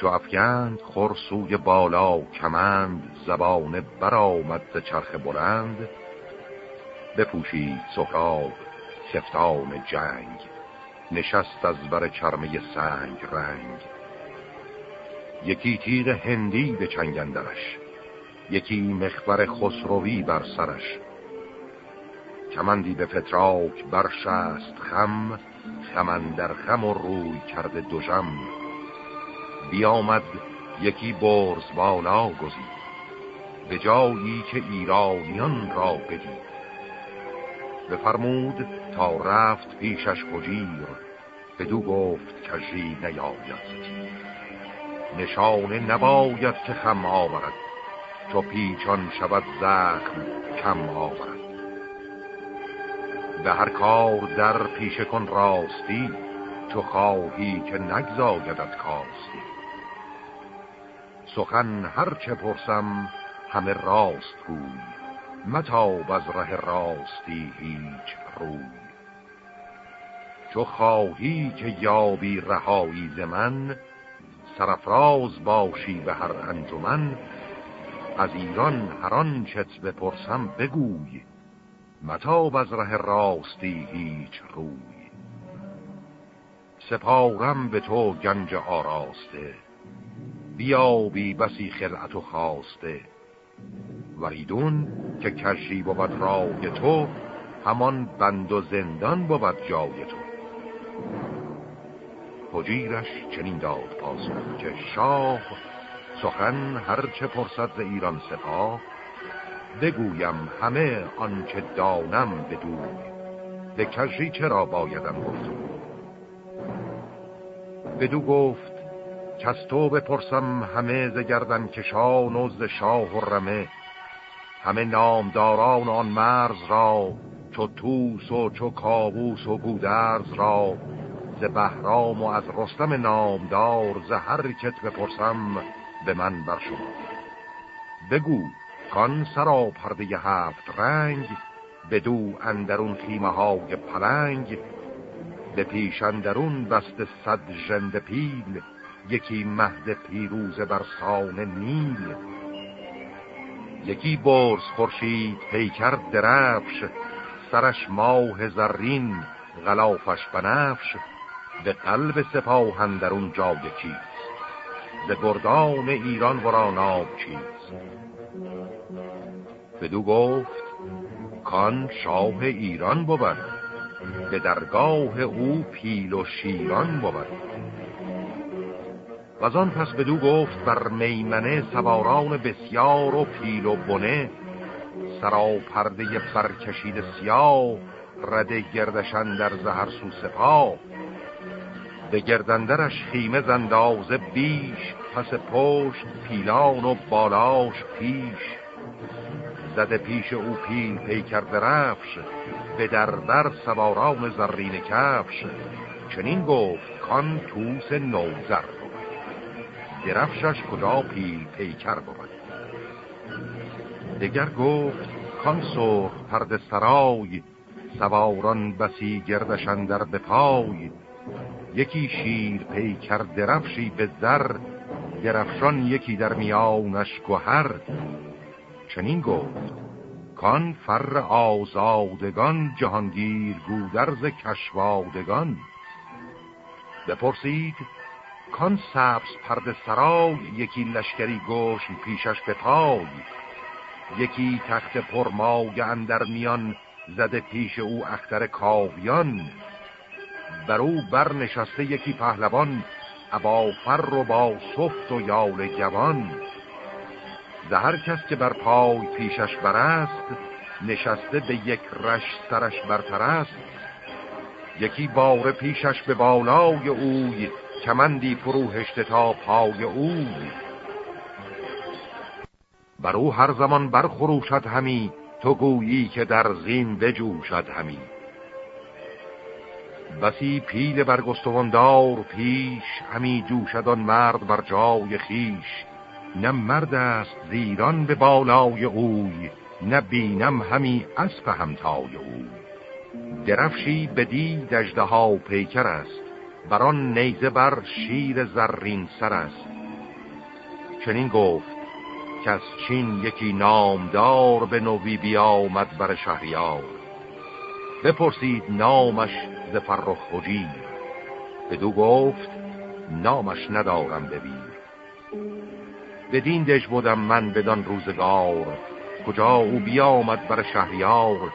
چو افگند خور سوی بالا کمند زبان برآمد ز چرخ بلند بپوشید سهراب کفتان جنگ نشست از بر چرمه سنگ رنگ. یکی تیر هندی به چنگندرش یکی مخبر خسروی بر سرش. کمندی به فتراک برشست خم خمن در خم و روی کرده دوژم بیامد یکی برز بالا گزید. به جایی که ایرانیان را بدید. بفرمود تا رفت پیشش بجیر بدو گفت کجی نیاید. نشانه نباید که خم آورد چو پیچان شود زخم کم آورد. به هر کار در پیش کن راستی چو خواهی که نگذایدت کاستی. سخن هر چه پرسم همه راست گوی. متاب از ره راستی هیچ روی. چو خواهی که یابی رهایی ز من سرفراز باشی به هر انجمن. از ایران هران چت بپرسم بگوی. متاب از ره راستی هیچ روی. سپارم به تو گنج آراسته. بیابی بسی خلعت و خواسته وریدون که کشی بود رای تو همان بند و زندان بود جای تو. حجیرش چنین داد پاسخ که شاه سخن هرچه پرسد ز ایران سپاه بگویم همه آنچه دانم بدوی. به کشی چرا بایدم گفتم بدو گفت کس تو بپرسم همه ز گردن کشان و ز شاه و رمه. همه نامداران آن مرز را چو توس و چو کابوس و گودرز را. ز بهرام و از رستم نامدار ز هر کت بپرسم به من بر شما. بگو کان سرا پرده هفت رنگ بدو اندرون خیمه های پلنگ به پیش اندرون بست صد جند پیل. یکی مهد پیروز بر سان نیل. یکی برز خورشید پیکر درفش سرش ماه زرین غلافش بنفش. به قلب سپاه اندرون جای چیز ز گردان ایران ورا ناب چیز بدو گفت کان شاه ایران بود. به درگاه او پیل و شیران بود. و آن پس بدو گفت بر میمنه سواران بسیار و پیل و بنه. سرا پرده برکشید سیاه رده گردشن در زهر سو سپاه. به گردندرش خیمه زندازه بیش پس پشت پیلان و بالاش پیش. زده پیش او پیل پیکر درفش به در در سواران زرین کفش. چنین گفت کان توس نوزر. درفشش کجا پیل پیکر بود. دگر گفت کان سرخ پرد سرای سواران بسی گردشن در بپای یکی شیر پیکر درفشی به زر درفشان یکی در میانش گوهر چنین گفت کان فر آزادگان جهانگیر گودرز کشوادگان. بپرسید کان سبز پرد سرای یکی لشکری گوش پیشش به پای. یکی تخت پرمای اندر میان زده پیش او اختر کاویان. بر او برنشسته یکی پهلوان ابا فر و با صفت و یال جوان. هر کس که بر پای پیشش برست نشسته به یک رش سرش برترست. یکی بار پیشش به بالای اوی کمندی فروهشته تا پای اوی بر او هر زمان برخروشد همی تو گویی که در زین بجوشد همی. بسی پیل برگستواندار پیش همی جوشد آن مرد بر جای خیش نه مرد است زیران به بالای اوی نه بینم همی اسب همتای اوی درفشی بدی دجده ها پیکر است بر آن نیزه بر شیر زرین سر است. چنین گفت که از چین یکی نامدار به نوی بیامد بر شهریار. بپرسید نامش ز فرخ به بدو گفت نامش ندارم ببین بدین دژ بودم من بدان روزگار. کجا او بیامد بر شهریار؟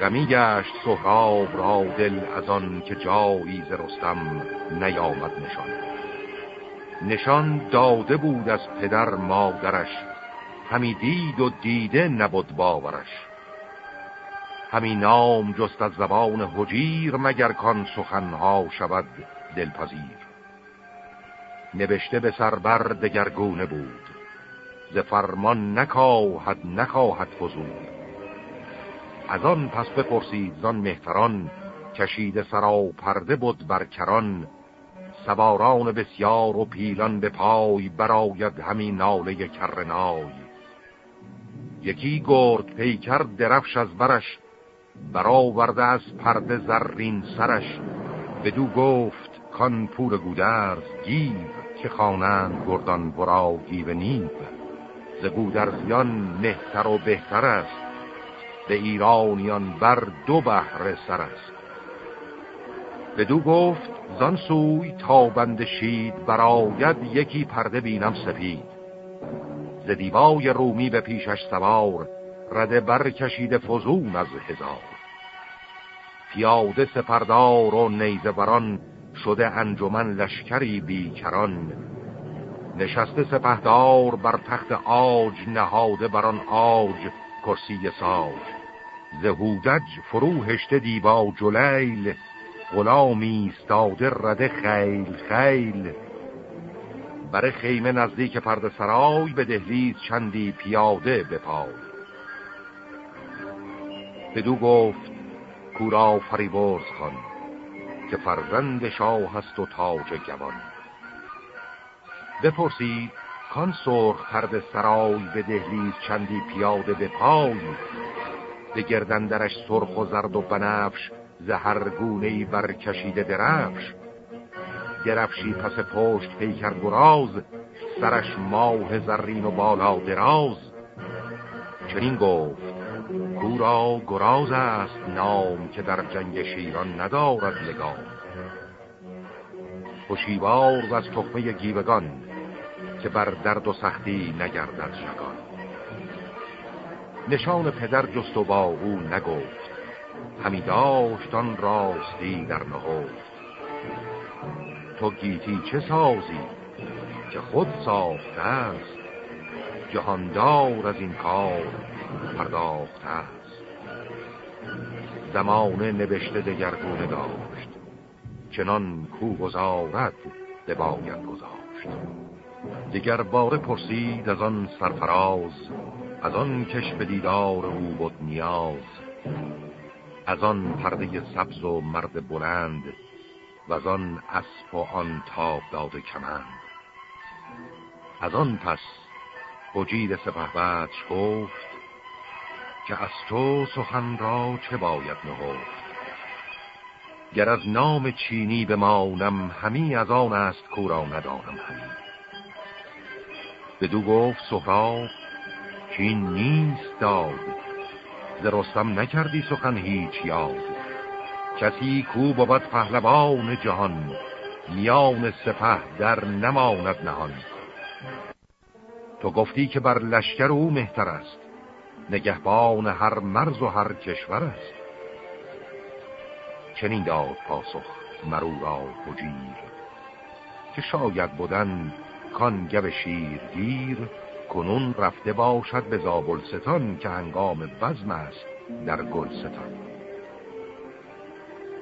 غمی گشت سهراب را دل از آن که جایی ز رستم نیامد نشان. نشان داده بود از پدر مادرش همی دید و دیده نبود باورش. همی نام جست از زبان حجیر مگر کان سخنها شود دلپذیر. نوشته به سربر دگرگونه بود ز فرمان نکاهد نخواهد فزود. از آن پس بپرسید زان مهتران کشید سرا پرده بود بر کران. سواران بسیار و پیلان به پای براید همین ناله کرنای یکی گرد پیکر درفش از برش برآورده از پرده زرین سرش. بدو گفت کان پور گودرز گیو که خوانند گردان برا گیو نیب ز گودرزیان مهتر و بهتر است. به ایرانیان بر دو بهره سر است. بدو گفت زان سوی تا بند شید براید یکی پرده بینم سپید. ز دیبای رومی به پیشش سوار رده برکشید فزون از هزار. پیاده سپردار و نیزه بران شده انجمن لشکری بیکران. نشسته سپهدار بر تخت آج نهاده بران آج کرسی ساج. زهودج فرو هشته دیبا جلیل غلامی استاده رده خیل خیل. بر خیمه نزدیک پرد سرای به دهلیز چندی پیاده بپای. بدو گفت کورا فریبرز خان که فرزند شاه هست و تاج جوان. بپرسید کان سرخ پرد سرای به دهلیز چندی پیاده به پای به گردندرش سرخ و زرد و بنفش زهرگونهی برکشیده درفش. درفشی پس پشت پیکر گراز سرش ماه زرین و بالا دراز. چنین گفت کورا گراز است نام که در جنگ شیران ندارد لگام خوشیوار از تخمه گیوگان که بر درد و سختی نگردد شگان نشان پدر جست و با او نگفت. همی داشتان راستی در نهفت. تو گیتی چه سازی؟ که خود ساخته است. جهاندار از این کار پرداخته است. زمانه نوشته دگرگونه داشت. چنان کو گذارد باید گذاشت. دیگر باره پرسید از آن سرفراز از آن کش به دیدار او بود نیاز از آن پرده سبز و مرد بلند و از آن اسب و آن تاب داده کمند. از آن پس بجید سپهبدش گفت که از تو سخن را چه باید نهفت؟ گر از نام چینی بمانم همی از آن است کورا ندانم همی؟ بدو گفت سهراب این نیست داد. ز رستم نکردی سخن هیچ یاد. کسی کو بود پهلوان جهان میان سپه در نماند نهان. تو گفتی که بر لشکر او مهتر است نگهبان هر مرز و هر کشور است. چنین داد پاسخ مرو را بجیر که شاید بودن کان گب شیر گیر کنون رفته باشد به زابلستان که هنگام بزم است در گلستان.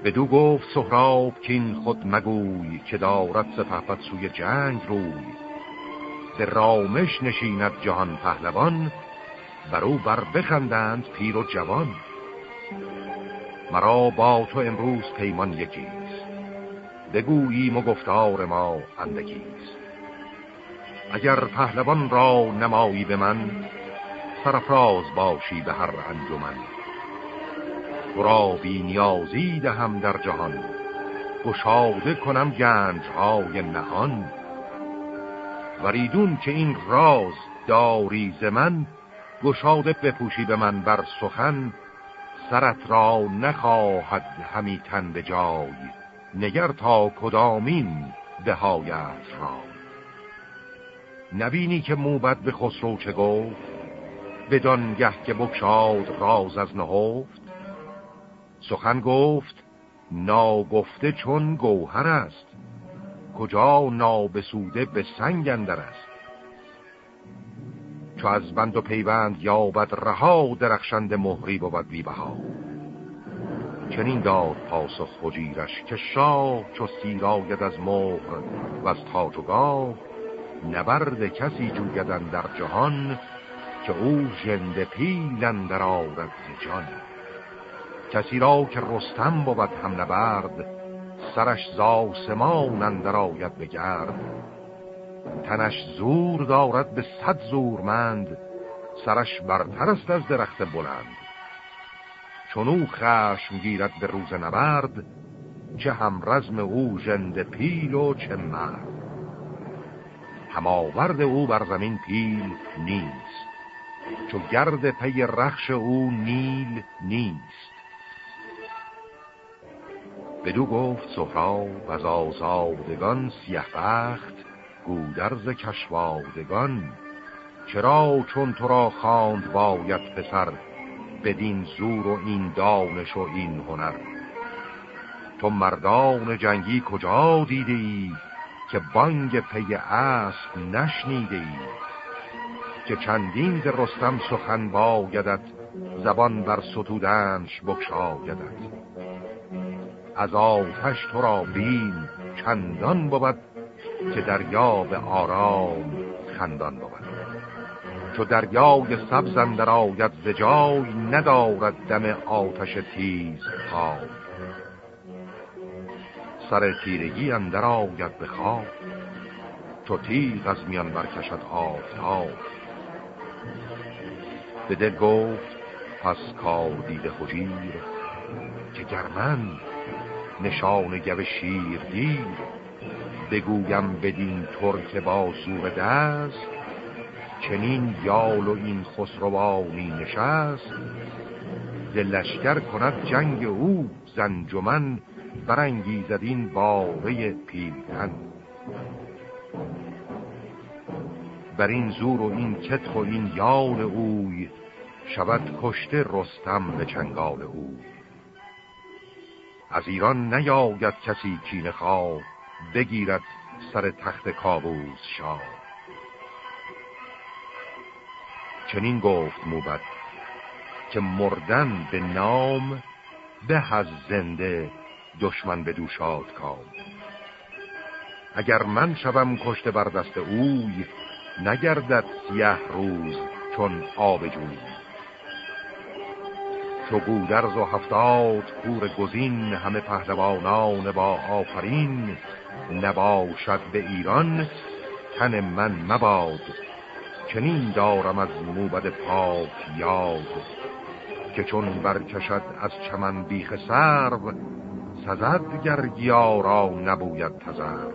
بدو گفت سهراب کین خود مگوی که دارد سپهبد سوی جنگ روی. به رامش نشیند جهان پهلوان بر او بر بخندند پیر و جوان. مرا با تو امروز پیمان یکیست. بگوییم و گفتار ما اندکیست. اگر پهلوان را نمایی به من سرفراز باشی به هر انجمن. تو را بی نیازی دهم در جهان گشاده کنم گنج های نهان. وریدون که این راز داری ز من گشاده بپوشی به من بر سخن سرت را نخواهد همی تن به جای نگر تا کدامین دهایت را. نبینی که موبت به خسرو چه گفت؟ بدانگه که بکشاد راز از نهفت. سخن گفت ناگفته چون گوهر است. کجا نابسوده به سنگ اندر است. چو از بند و پیوند یابد رها درخشند مهری بود بیبها چنین داد پاسخ خجیرش که شاه چو سیراید از مهر و از تاج نبرد کسی جویدن در جهان که او ژنده پیلن در آرد جان. کسی را که رستم بود هم نبرد سرش زاسمان اندر آید بگرد تنش زور دارد به صد زورمند سرش برتر است از درخت بلند. چون او خشم گیرد به روز نبرد چه هم رزم او ژنده پیل و چه مرد. هماورد او بر زمین پیل نیست. چو گرد پی رخش او نیل نیست. بدو گفت سهراب از آزادگان سیه بخت گودرز کشوادگان. چرا چون تو را خواند باید پسر بدین زور و این دانش و این هنر؟ تو مردان جنگی کجا دیده ای که بانگ پی اسب نشنیده ای که چندین ز رستم سخن بایدت زبان بر ستودنش بکشایدت از آتش تو را بین چندان بود که دریا به آرام خندان بود. چو دریای سبز اندر آید ز جای ندارد دم آتش تیز پای. سر تیرگی اندر آید به خواب چو تیغ از میان برکشد آفتاب. به دل گفت پس کار دید خجیر که گرمن نشان گو شیر دیر بگویم بدین ترک با سور دست چنین یال و این خسروانی نشست دلشگر کند جنگ او زنجمن برانگیزد این باره پیلتن بر این زور و این کتف و این یال اوی شود کشته رستم به چنگال او از ایران نیاید کسی کین خواه بگیرد سر تخت کابوس شاه. چنین گفت موبد که مردن به نام به از زنده دشمن به دوشاد کام. اگر من شوم کشته بر دست اوی نگردد سیه روز چون آب جوی. چو گودرز و هفتاد پور گزین همه پهلوانان با آفرین. نباشد به ایران تن من مباد. چنین دارم از موبد پاک یاد که چون برکشد از چمن بیخ سرو سزد گرگیا را نبوید تزر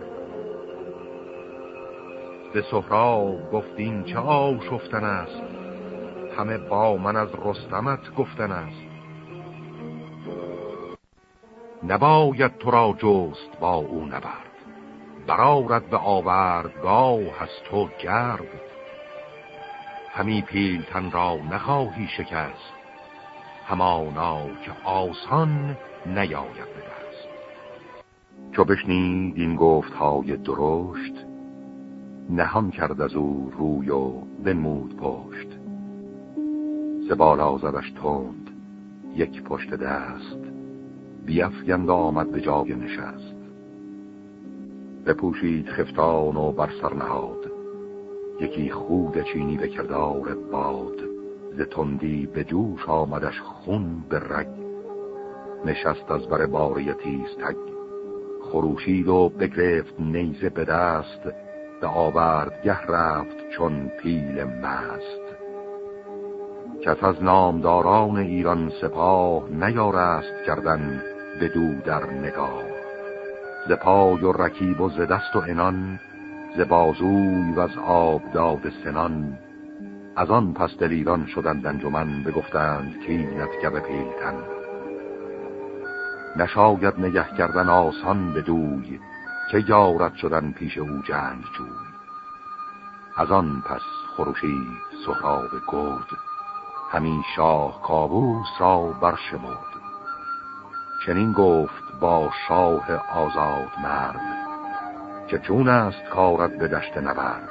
به سهراب گفتین چه آشفتن است؟ همه با من از رستمت گفتن است. نباید تو را جست با او نبرد. برارد به آوردگاه از تو گرد. همی پیلتن را نخواهی شکست. همانا که آسان نیاید دست چو بشنید این گفت های درشت نهان کرد از او روی و بنمود پشت. زبالا زدش تند یک پشت دست بیفگند آمد به جای نشست. بپوشید خفتان و بر سر نهاد. یکی خود چینی به کردار باد. ز تندی به جوش آمدش خون به رگ. نشست از بر باری تیز تگ. خروشید و بگرفت نیزه به دست به آوردگه رفت چون پیل مست. کس از نامداران ایران سپاه نیارست کردن به دو در نگاه. ز پای و رکیب و ز دست و انان ز بازوی و از آب داد سنان. از آن پس دلیران شدند انجمن بگفتند که اینت گب پیلتن. نشاید نگه کردن آسان به دوی که یارت شدن پیش او جنگ جوی. از آن پس خروشید سهراب گرد همین شاه کابوس را برشمرد. چنین گفت با شاه آزاد مرد که چون است کارت به دشت نبرد.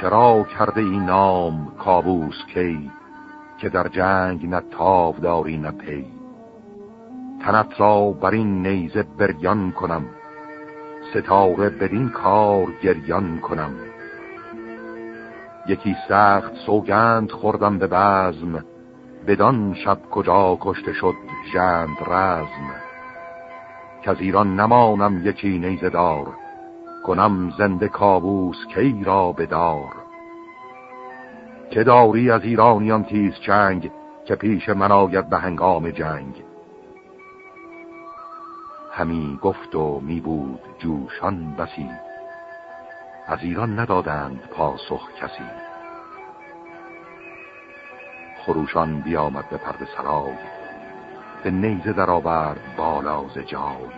چرا کرده این نام کابوس کی که در جنگ نه تاو داری نه پی؟ تنت را بر این نیزه بریان کنم. ستاره بدین کار گریان کنم. یکی سخت سوگند خوردم به بزم بدان شب کجا کشته شد جند رزم. که ایران نمانم یکی نیزه دار کنم زنده کابوس کی را بدار. که داری از ایرانیان تیز چنگ که پیش من آید به هنگام جنگ. همی گفت و می بود جوشان بسی. از ایران ندادند پاسخ کسی. خروشان بیامد به پرد سرای. به نیزه در آورد بالا ز جای.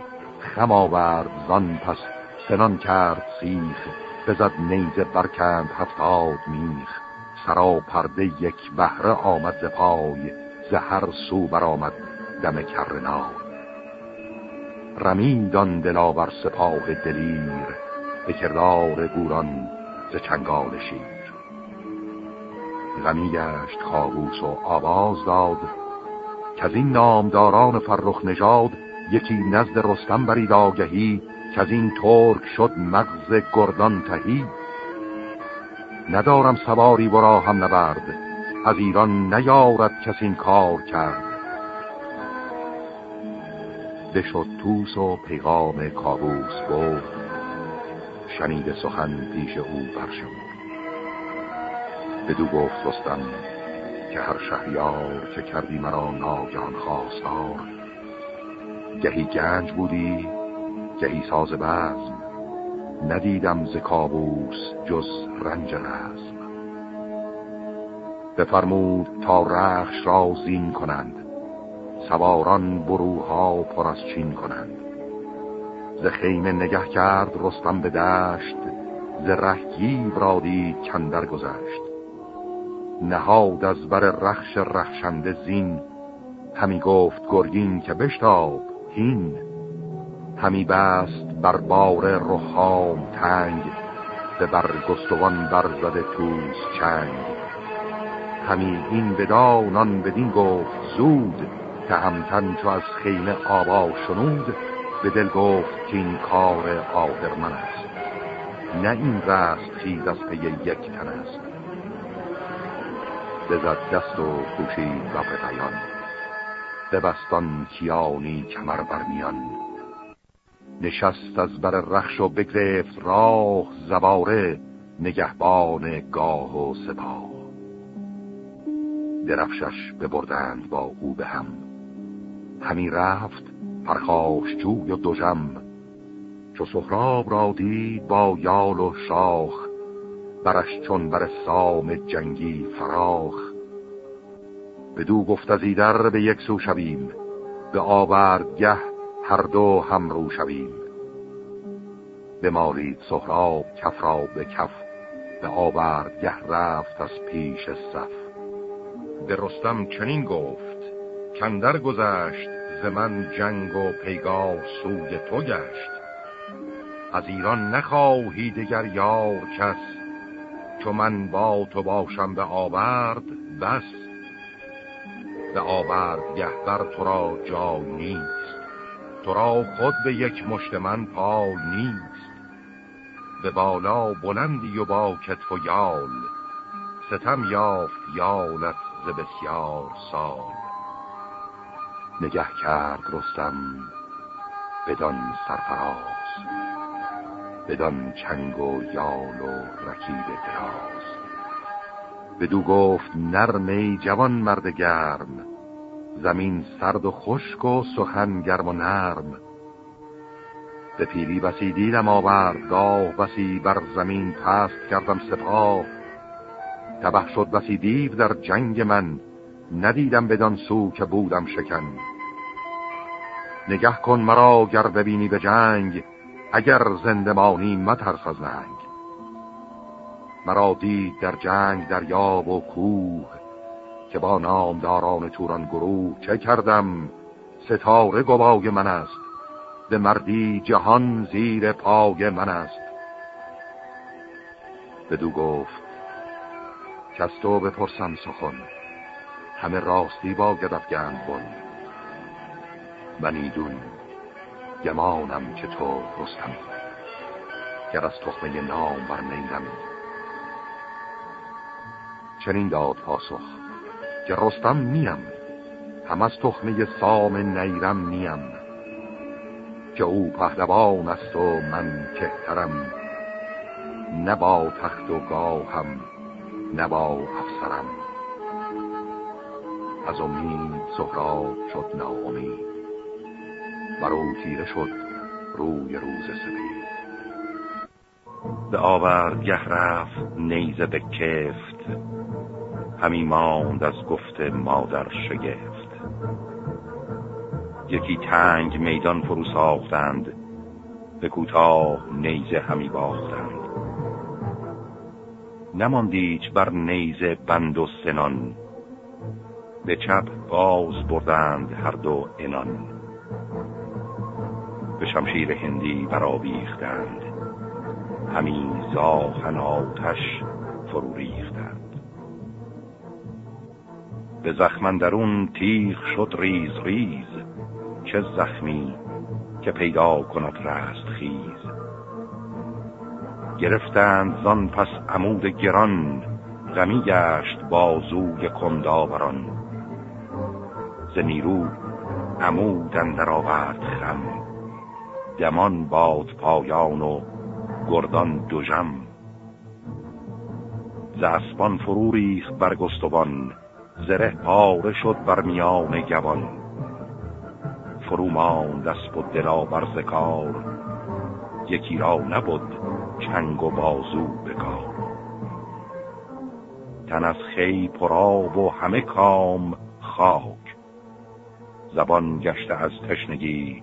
خم آورد زان پس سنان کرد سیخ. بزد نیزه برکند هفتاد میخ. سرا پرده یک بهره آمد ز پای. ز هر سو برآمد دم کرنای رمیدان دلاور سپاه دلیر به کردار گوران ز چنگال شیر. غمی گشت خاروس و آواز داد که از این نامداران فرخ نژاد یکی نزد رستم برید آگهی که از این ترک شد مغز گردان تهی. ندارم سواری برا هم نبرد از ایران نیارد کس این کار کرد. بشد توس و پیغام کابوس برد شنید سخن پیش او برشمرد. بدو گفت رستم که هر شهریار که کردی مرا ناگان خواستار. گهی گنج بودی گهی ساز بزم. ندیدم ز کابوس جز رنج رزم. بفرمود تا رخش را زین کنند. سواران بروها پر از چین کنند. ز خیمه نگه کرد رستم به دشت ز رهگیب را دید کندر گذشت. نهاد از بر رخش رخشنده زین همی گفت گرگین که بشتاب هین. همی بست بر بار روحام تنگ به برگستوان برزده توز چنگ. همی این بدانان بدین گفت زود. تهمتن چو از خیمه آبا شنود به دل گفت که این کار آخر من است. نه این رست چیز از پی یک تن است. بزد دست و پوشید رفت پیان بستان کیانی کمر برمیان نشست از بر رخش و بگرفت راه زباره نگهبان گاه و سپاه. درفشش ببردند با او به هم. همی رفت پرخاش جوی و دوژم. چو سخراب را دید با یال و شاخ برش چون بر سام جنگی فراخ. بدو گفت از ایدر به یک سو شویم به آوردگه هر دو هم رو شویم. بمالید سهراب کف را به کف به آوردگه رفت از پیش صف. به رستم چنین گفت کندر گذشت من جنگ و پیگاه سوی تو گشت. از ایران نخواهی دگر یار کس چو من با تو باشم به آورد بس. به آورد گهبر تو را جای نیست تو را خود به یک مشت من پای نیست. به بالا بلندی و با کتف و یال ستم یافت یالت ز بسیار سال. نگه کرد رستم بدان سرفراز بدان چنگ و یال و رکیب دراز. بدو گفت نرمی جوان مرد گرم زمین سرد و خشک و سخن گرم و نرم. به پیری بسی دیدم آورد گاه بسی بر زمین پست کردم سپاه. تبه شد بسی دیو در جنگ من ندیدم بدان سو که بودم شکن. نگه کن مرا گر ببینی به جنگ اگر زندمانی مترس از ننگ مرا دید در جنگ دریاب و کوه که با نامداران توران گروه چه کردم؟ ستاره گوای من است به مردی جهان زیر پای من است. بدو گفت که تو بپرسم سخن. همه راستی با گدف گند بن. من ایدون گمانم که تو رستم گر از تخمه نام بر نیرم چنین داد پاسخ که رستم نیم. هم از تخمه سام نیرم نیم. که او پهلوان است و من کهترم. نه با تخت و گاهم نه با افسرم. از امید سهراب شد ناامید. برو تیره شد روی روز سپید. به آوردگه رفت نیزه به کفت. همی ماند از گفت مادر شگفت. یکی تنگ میدان فرو ساختند به کوتاه نیزه همی باختند. نماندیچ بر نیزه بند و سنان. به چپ باز بردند هر دو انان به شمشیر هندی برآویختند. همین زاخن آتش فرو ریختند. به زخمندرون تیغ شد ریز ریز. چه زخمی که پیدا کند رست خیز. گرفتند زان پس عمود گران غمی گشت بازوی کنداوران ز نیرو عمود اندر آورد خم. دمان باد پایان و گردان دوژم ز اسبان فرو برگستوان زره پاره شد بر میان گوان. فرو ماند اسب و دلا برزکار یکی را نبود چنگ و بازو بکار تن از خی پراب و همه کام خاک زبان گشته از تشنگی.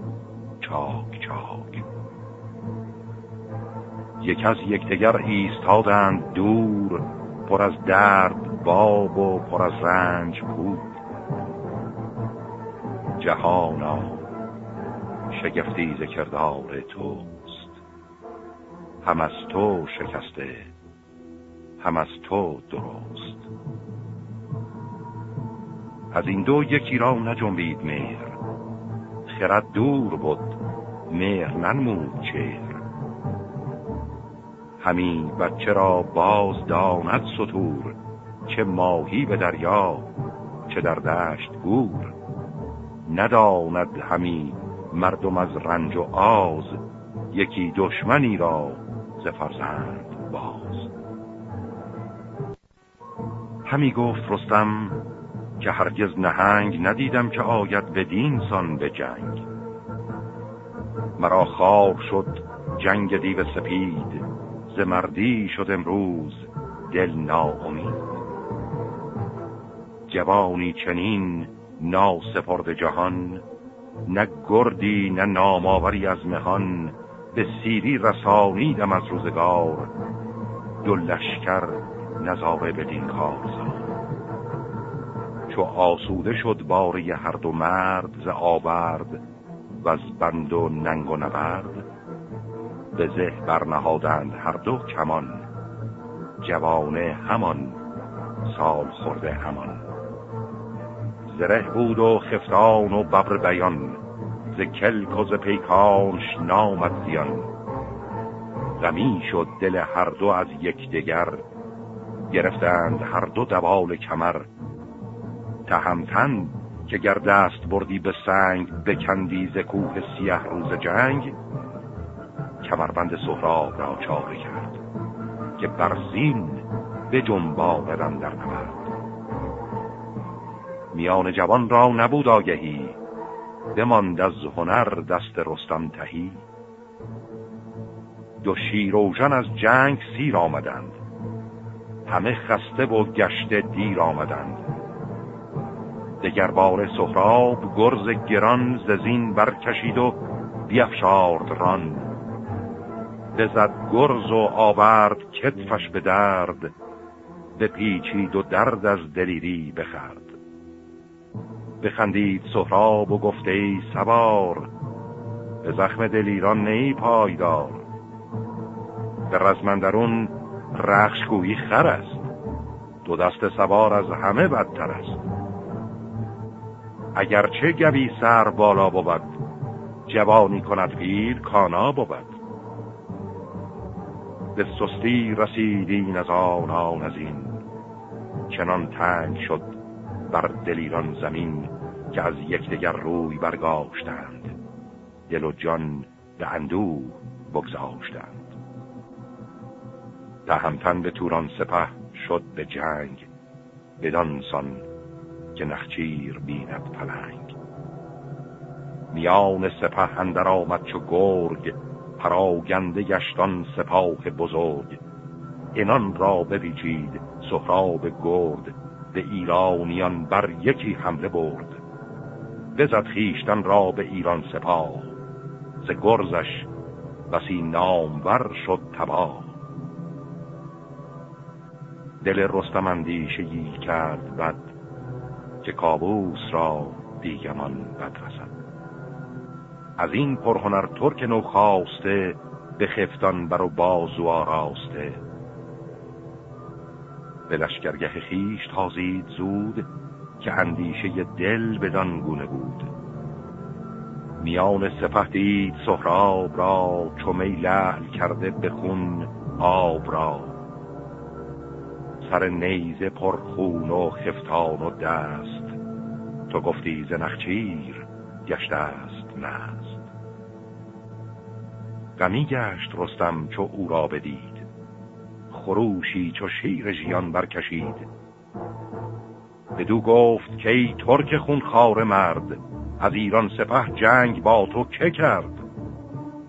چاک چاک. یک از یکدیگر ایستادند دور پر از درد باب و پر از رنج بود جهانا شگفتی ز کردار توست. هم از تو شکسته هم از تو درست. از این دو یکی را نجنبید مهر. خرد دور بود مهر ننمود چهر. همین بچه را باز داند سطور چه ماهی به دریا چه در دشت گور. نداند همی مردم از رنج و آز یکی دشمنی را ز فرزند باز. همی گفت رستم که هرگز نهنگ ندیدم که آید به دین سان به جنگ. مرا خار شد جنگ دیو سپید ز مردی شد امروز دل ناامید. جوانی چنین ناسپرد جهان نه گردی نه ناماوری از مهان به سیری رسانیدم از روزگار دو لشکر نظاره بدین کار چو آسوده شد باری هر دو مرد ز آورد و از بند و ننگ و نبرد. به زه برنهادند هر دو کمان جوانه همان سال خورده همان. زره بود و خفتان و ببر بیان ز کلک و ز پیکانش نامد زیان غمی شد دل هر دو از یکدیگر گرفتند هر دو دوال کمر. تهمتن که گر دست بردی به سنگ بکندی ز کوه سیه روز جنگ کمربند سهراب را چاره کرد که برزین به جنباندن در نبرد. میان جوان را نبود آگهی بماند از هنر دست رستم تهی. دو شیروژن از جنگ سیر آمدند همه خسته و گشته دیر آمدند. دگر بار سهراب گرز گران ززین برکشید و بیافشارد ران. بزد گرز و آورد کتفش به درد پیچید و درد از دلیری بخرد. بخندید سهراب و گفته ای سوار به زخم دلیران نی پایدار. به رزمندرون رخشگویی خر است دو دست سوار از همه بدتر است. اگرچه گوی سر بالا بود جوانی کند پیر کانا بود. به سستی رسیدین از آنان از این چنان تنگ شد بر دلیران زمین که از یکدیگر روی برگاشتند. دل و جان به اندوه بگذاشتند. تهمتن به توران سپه شد به جنگ بدانسان که نخچیر بیند پلنگ. میان سپه اندر آمد چو گرگ پراگنده گشتان سپاه بزرگ. اینان را ببیچید سهراب گرد به ایرانیان بر یکی حمله برد. بزد خیشتن را به ایران سپاه. ز گرزش بسی نامور شد تباه. دل رستم اندیشگی کرد بد که کابوس را دیگمان بد رسد از این پرهنر ترک نو خواسته به خفتان برو بازو آراسته. به لشکرگه خیش تازید زود که اندیشه دل بدان گونه بود. میان سپه دید سهراب را چومی لعل کرده به خون آب را. سر نیزه پرخون و خفتان و دست. تو گفتی زنخچیر گشته است نست غمی گشت رستم چو او را بدید. خروشی چو شیر ژیان برکشید. بدو گفت که ای ترک خونخوار مرد از ایران سپه جنگ با تو که کرد؟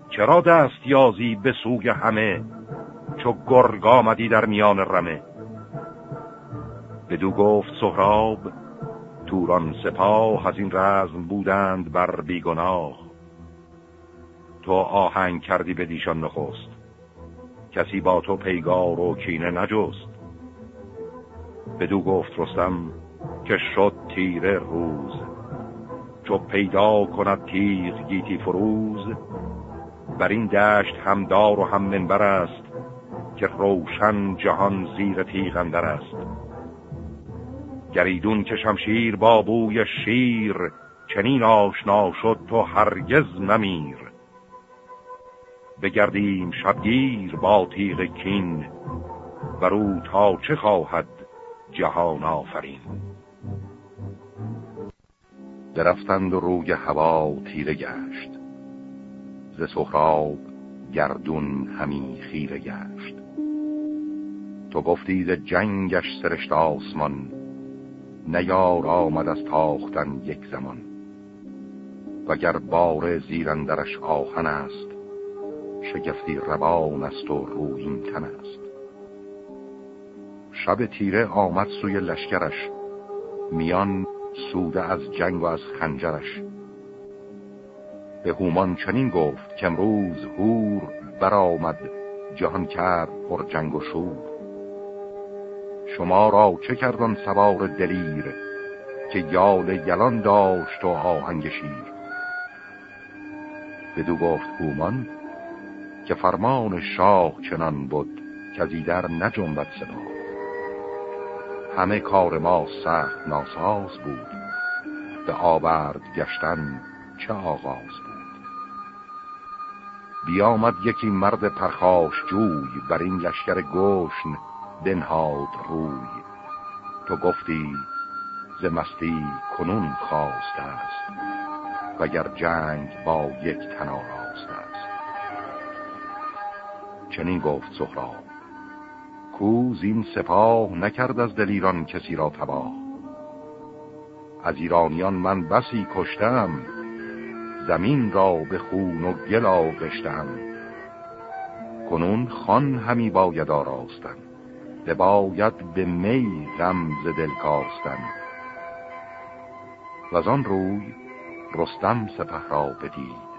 چرا دست یازی به سوی همه چو گرگ آمدی در میان رمه؟ بدو گفت سهراب توران سپاه از این رزم بودند بر بیگناه. تو آهنگ کردی به دیشان نخست کسی با تو پیگار و کینه نجست. بدو گفت رستم که شد تیره روز چو پیدا کند تیغ گیتی فروز. بر این دشت همدار و هم منبر است که روشن جهان زیر تیغ اندر است. گریدون که شمشیر با بوی شیر چنین آشنا شد تو هرگز ممیر. بگردیم شبگیر با تیغ کین برو تا چه خواهد جهان آفرین. درفتند و روی هوا تیره گشت. ز سخراب گردون همی خیره گشت. تو گفتی ز جنگش سرشت آسمان نیار آمد از تاختن یک زمان. وگر بار زیرندرش آهن است شگفتی روان است و روین تن است. شب تیره آمد سوی لشکرش میان سوده از جنگ و از خنجرش. به هومان چنین گفت که امروز هور برآمد جهان کرد پر جنگ و شور. شما را چه کردن سوار دلیر که یال یلان داشت و آهنگ شیر؟ بدو گفت هومان که فرمان شاه چنان بود که در نجنبت صدا. همه کار ما سخت ناساز بود به آورد گشتن چه آغاز بود. بیامد یکی مرد پرخاش جوی بر این لشکر گوشن بنهاد روی. تو گفتی ز مستی کنون خواست است وگر جنگ با یک تنارا چنین گفت سهراب کوز این سپاه نکرد از دلیران کسی را تباه؟ از ایرانیان من بسی کشتم زمین را به خون و گل آغشتم. کنون خان همی باید آراستن. به باید به می غم دل کاستن. و آن روی رستم سپه را بدید.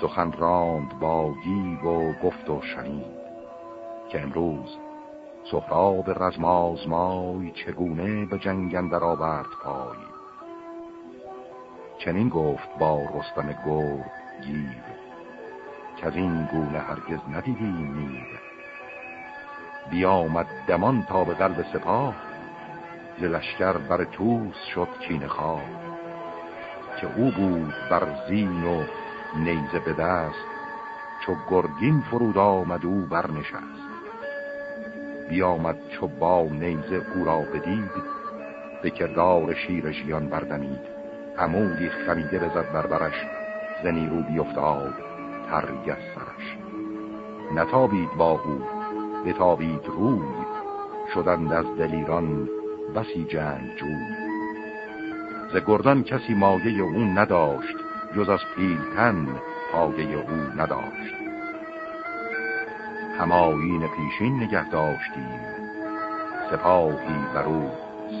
سخن راند با گیو و گفت و شنید که امروز سهراب رزمازمای چگونه به جنگ در آورد پای. چنین گفت با رستم گرد گیو که از این گونه هرگز ندیدی نید. بیامد دمان تا به قلب سپاه ز لشکر بر توس شد کین خواه. که او بود بر زین و نیزه به دست چو گرگین فرود آمد او برنشست بیامد چو با نیزه او را بدید به کردار شیر ژیان بردمید. عمودی خمیده بزد بر برش ز نیرو بیفتاد ترگ سرش. نتابید با او بتابید روی شدند از دلیران بسی جنگ جوی. ز گردان کسی مایه او نداشت جز از پیلتن پایه او نداشت. همایین پیشین نگه داشتیم سپاهی بر او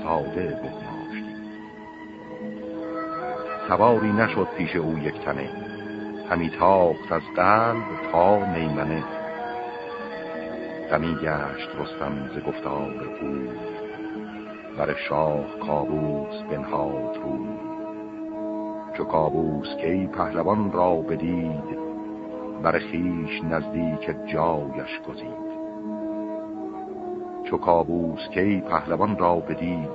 ساده بگماشتیم سواری نشد پیش او یک تنه همی تاخت از قلب تا میمنه. غمی گشت رستم ز گفتار او. بر شاه کابوس بنهاد رو چو کابوس کی پهلوان را بدید بر خیش نزدیک جایش گزید. چو کابوس کی پهلوان را بدید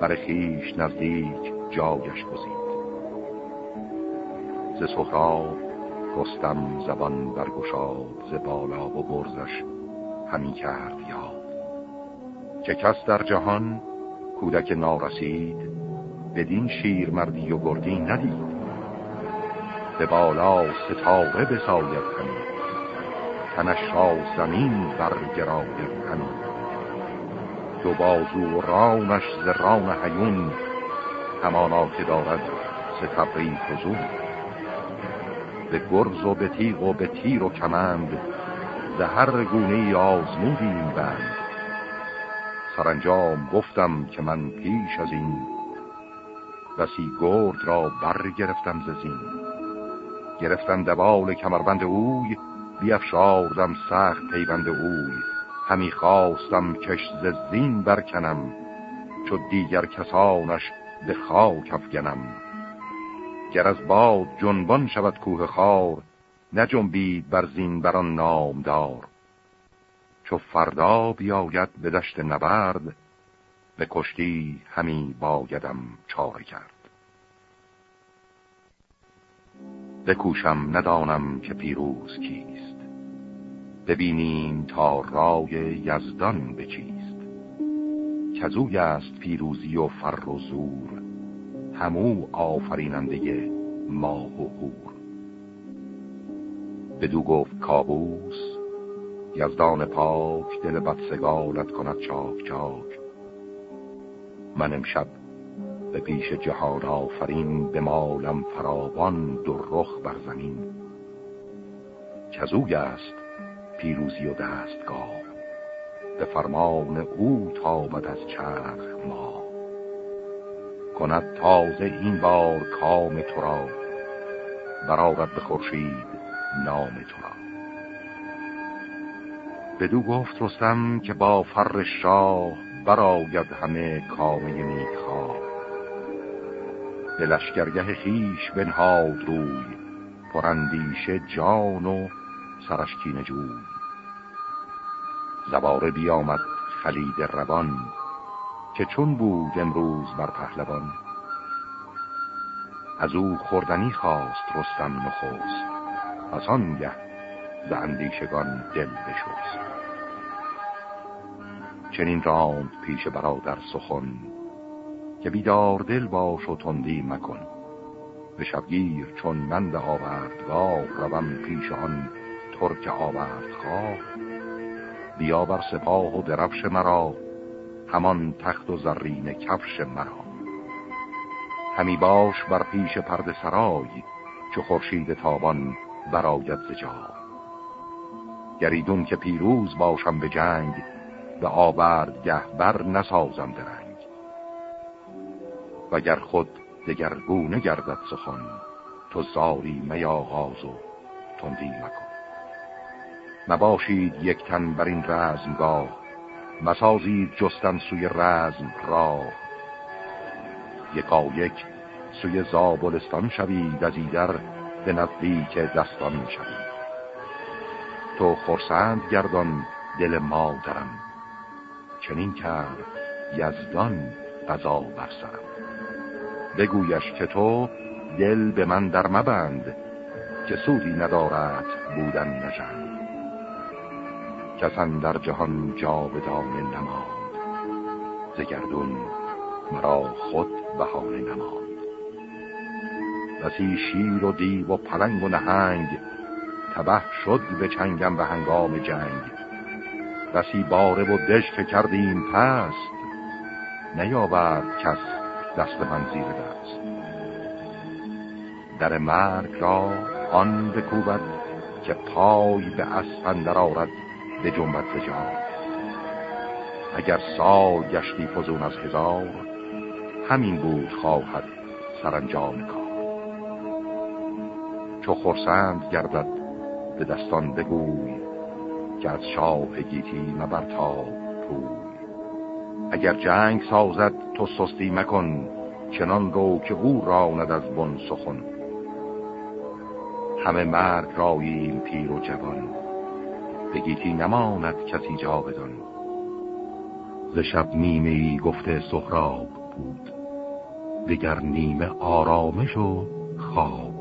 بر خیش نزدیک جایش گزید. ز سهراب رستم زبان برگشاد ز بالا و برزش همی کرد یاد. که کس در جهان کودک نارسید بدین شیر مردی و گردی ندید. به بالا ستاره بساید همی تنش را زمین برگراید همی. دو بازو و رانش ز ران حیون همانا که دارد ستبری فزون به گرز و به تیغ و به تیر و کمند هر گونه آزمودیم بند. سرانجام گفتم که من پیش از این بسی گرد را برگرفتم ز زین. گرفتم دبال کمربند اوی بیافشاردم سخت پیوند اوی. همی خواستم کش زین برکنم چو دیگر کسانش به خاک افگنم. گر از باد جنبان شود کوه خار نجنبید بر زین بران نامدار. چو فردا بیاید به دشت نبرد به کشتی همی بایدم چاره کرد. بکوشم ندانم که پیروز کیست. ببینیم تا رای یزدان بچیست کزوی است پیروزی و فر و زور همو آفریننده ماه و هور بدو گفت کابوس یزدان پاک دل بدسگالت کند چاک چاک. من امشب به پیش جهان آفرین به مالم فراوان در رخ بر زمین. کزوی است پیروزی و دستگاه به فرمان او تابد از چرخ ما. کند تازه این بار کام تو را برارد به خورشید نام تو را. بدو گفت رستم که با فر شاه براید همه کامه نیکخواه به لشکرگه خیش بنهاد روی پرندیشه جان و سرشکین جوی. زباره بیامد خلید روان که چون بود امروز بر پهلوان. از او خوردنی خواست رستم نخوست پس آنگه ز اندیشگان دل بشوست چنین راند پیش برادر سخن که بیدار دل باش و تندی مکن. به شبگیر چون مند آوردگاه روم پیش آن ترک آورد خواه بیا بر سپاه و درفش مرا همان تخت و زرین کفش مرا. همی باش بر پیش پرد سرای چو خورشید تابان براید زجا گریدون که پیروز باشم به جنگ به آورد گهبر نسازم درنگ. وگر خود دگرگونه گردد سخن تو زاری می آغاز و تندی مکن. نباشید یک تن بر این رزمگاه مسازید جستن سوی رزم راه. یکا یک سوی زابلستان شوید از ایدر به نزدیک دستان شوید تو خرسند گردان دل ما درم. چنین کرد یزدان قضا برسرم بگویش که تو دل به من در مبند که سودی ندارد بودن نژند. کسان در جهان جاودانه نماند زگردون مرا خود بهانه نماند. بسی شیر و دیو و پلنگ و نهنگ. تبه شد به چنگم به هنگام جنگ. بسی باره و دش که کردیم پست. نیاورد کس دست من زیر دست. در مرگ را آن بکوبد که پای به اسفندر آرد به جنبت اگر سال گشتی فزون از هزار همین بود خواهد سرانجام کار. چو خرسند گردد به دستان بگوی که از شاه گیتی مبرتا توی. اگر جنگ سازد تو سستی مکن چنان رو که او راند از بن سخن. همه مرگ راییم پیر و جوان به گیتی نماند کسی جا بدان ز شب نیمه ای گفته سهراب بود دیگر نیمه آرامش و خواب.